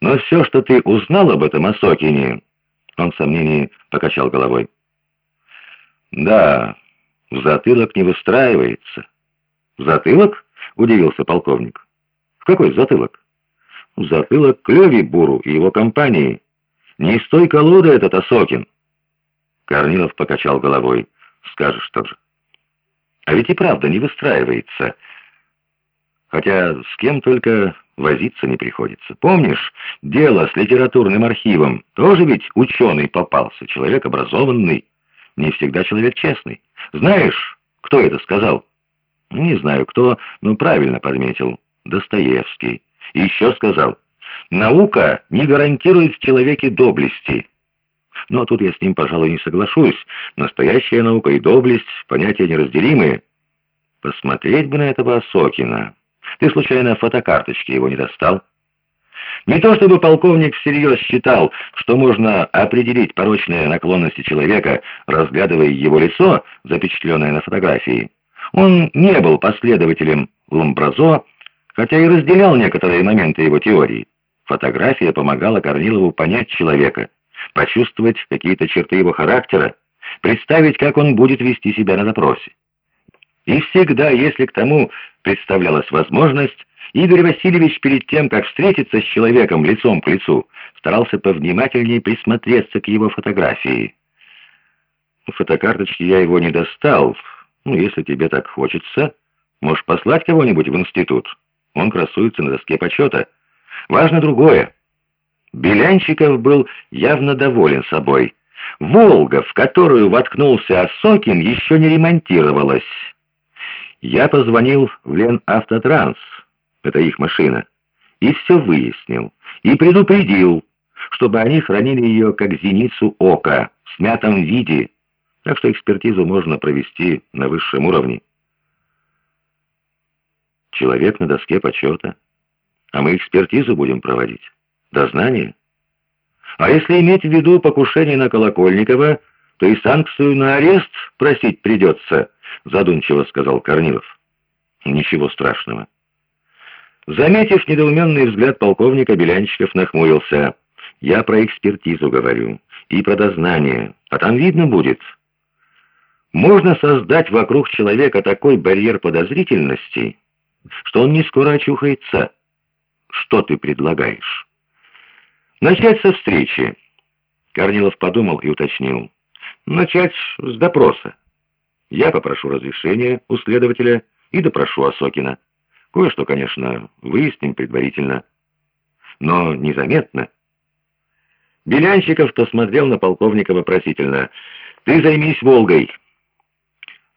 Но все, что ты узнал об этом Осокине...» Он в сомнении покачал головой. «Да, в затылок не выстраивается». «В затылок?» — удивился полковник. «В какой затылок?» «В затылок Клёви Буру и его компании. Не из той колоды этот Осокин». Корнилов покачал головой. «Скажешь тоже». «А ведь и правда не выстраивается. Хотя с кем только возиться не приходится. Помнишь, дело с литературным архивом? Тоже ведь ученый попался, человек образованный, не всегда человек честный. Знаешь, кто это сказал? Не знаю кто, но правильно подметил. Достоевский. И еще сказал, наука не гарантирует в человеке доблести. Но тут я с ним, пожалуй, не соглашусь. Настоящая наука и доблесть — понятия неразделимые. Посмотреть бы на этого Осокина. Ты, случайно, фотокарточки его не достал? Не то чтобы полковник всерьез считал, что можно определить порочные наклонности человека, разглядывая его лицо, запечатленное на фотографии. Он не был последователем Ламбразо, хотя и разделял некоторые моменты его теории. Фотография помогала Корнилову понять человека, почувствовать какие-то черты его характера, представить, как он будет вести себя на допросе. И всегда, если к тому представлялась возможность, Игорь Васильевич перед тем, как встретиться с человеком лицом к лицу, старался повнимательнее присмотреться к его фотографии. Фотокарточки я его не достал. Ну, если тебе так хочется, можешь послать кого-нибудь в институт. Он красуется на доске почета. Важно другое. Белянчиков был явно доволен собой. «Волга», в которую воткнулся Осокин, еще не ремонтировалась. Я позвонил в Ленавтотранс, это их машина, и все выяснил, и предупредил, чтобы они хранили ее как зеницу ока, в смятом виде, так что экспертизу можно провести на высшем уровне. Человек на доске почета, а мы экспертизу будем проводить. Дознание? А если иметь в виду покушение на Колокольникова, то и санкцию на арест просить придется, задумчиво сказал Корнилов. Ничего страшного. Заметив недоуменный взгляд полковника, Белянчиков нахмурился. «Я про экспертизу говорю и про дознание, а там видно будет. Можно создать вокруг человека такой барьер подозрительности, что он не скоро очухается. Что ты предлагаешь?» «Начать со встречи». Корнилов подумал и уточнил. Начать с допроса. Я попрошу разрешения у следователя и допрошу Осокина. Кое-что, конечно, выясним предварительно, но незаметно. Белянщиков посмотрел на полковника вопросительно. «Ты займись Волгой».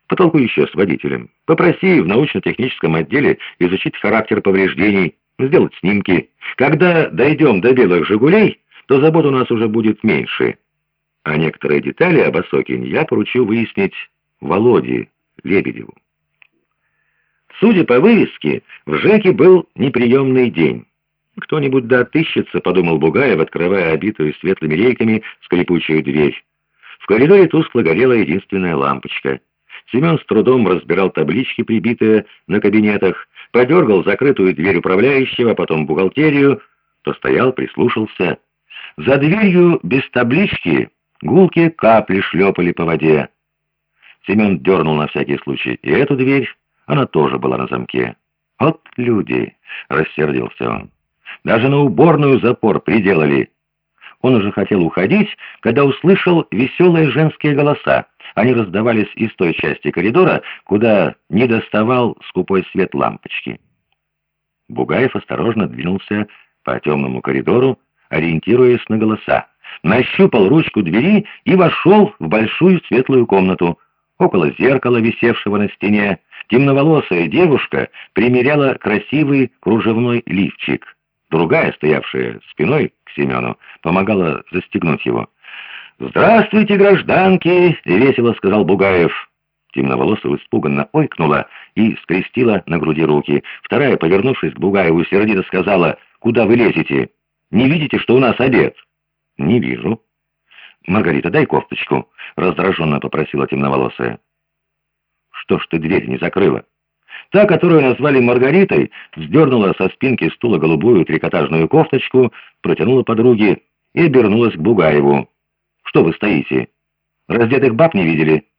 Потолкуй еще с водителем. Попроси в научно-техническом отделе изучить характер повреждений, сделать снимки. Когда дойдем до белых «Жигулей», то забот у нас уже будет меньше а некоторые детали об Осокине я поручил выяснить Володе Лебедеву. Судя по вывеске, в ЖЭКе был неприемный день. «Кто-нибудь да отыщется», — подумал Бугаев, открывая обитую светлыми рейками скрипучую дверь. В коридоре тускло горела единственная лампочка. Семен с трудом разбирал таблички, прибитые на кабинетах, подергал закрытую дверь управляющего, потом бухгалтерию, постоял, прислушался. За дверью без таблички Гулкие капли шлепали по воде. Семен дернул на всякий случай и эту дверь, она тоже была на замке. «Вот люди!» — рассердился он. «Даже на уборную запор приделали!» Он уже хотел уходить, когда услышал веселые женские голоса. Они раздавались из той части коридора, куда не доставал скупой свет лампочки. Бугаев осторожно двинулся по темному коридору, ориентируясь на голоса нащупал ручку двери и вошел в большую светлую комнату. Около зеркала, висевшего на стене, темноволосая девушка примеряла красивый кружевной лифчик. Другая, стоявшая спиной к Семену, помогала застегнуть его. «Здравствуйте, гражданки!» — весело сказал Бугаев. Темноволосая испуганно ойкнула и скрестила на груди руки. Вторая, повернувшись к Бугаеву, сердито сказала, «Куда вы лезете? Не видите, что у нас обед?» «Не вижу». «Маргарита, дай кофточку», — раздраженно попросила темноволосая. «Что ж ты дверь не закрыла?» Та, которую назвали Маргаритой, сдернула со спинки стула голубую трикотажную кофточку, протянула подруге и обернулась к Бугаеву. «Что вы стоите? Раздетых баб не видели?»